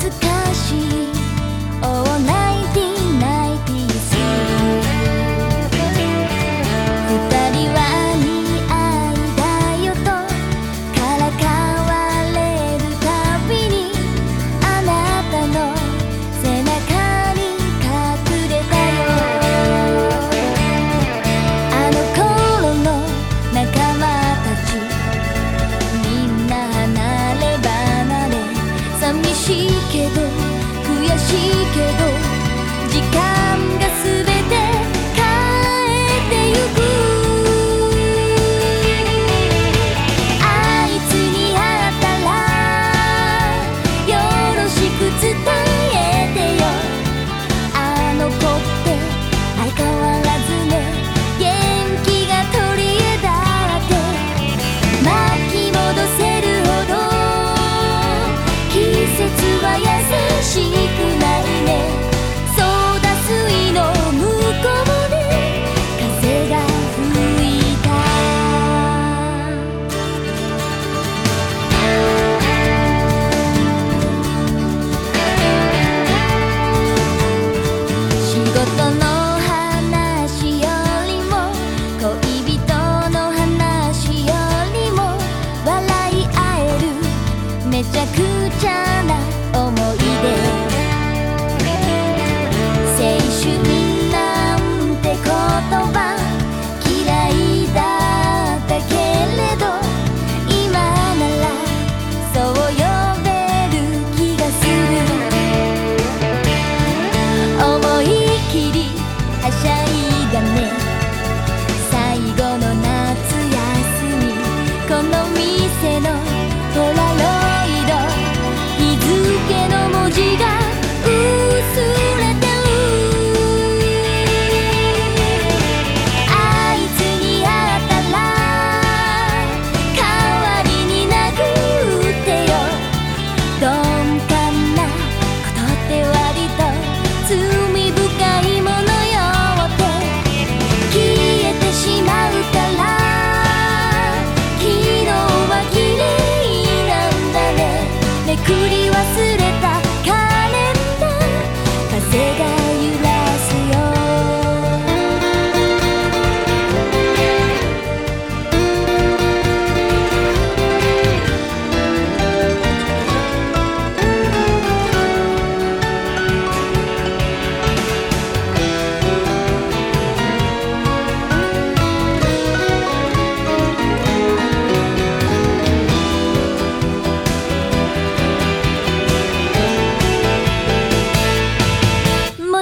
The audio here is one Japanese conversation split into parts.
懐かしい。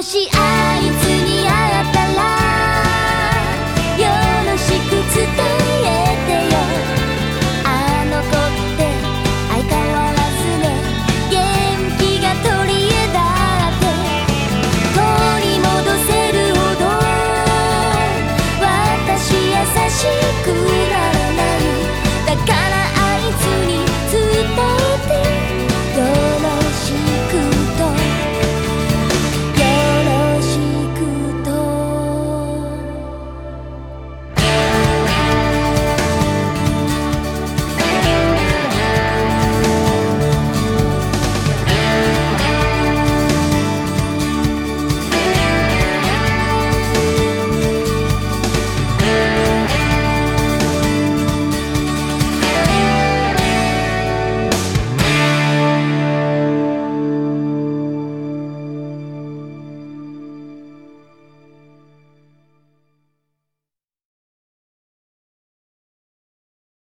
し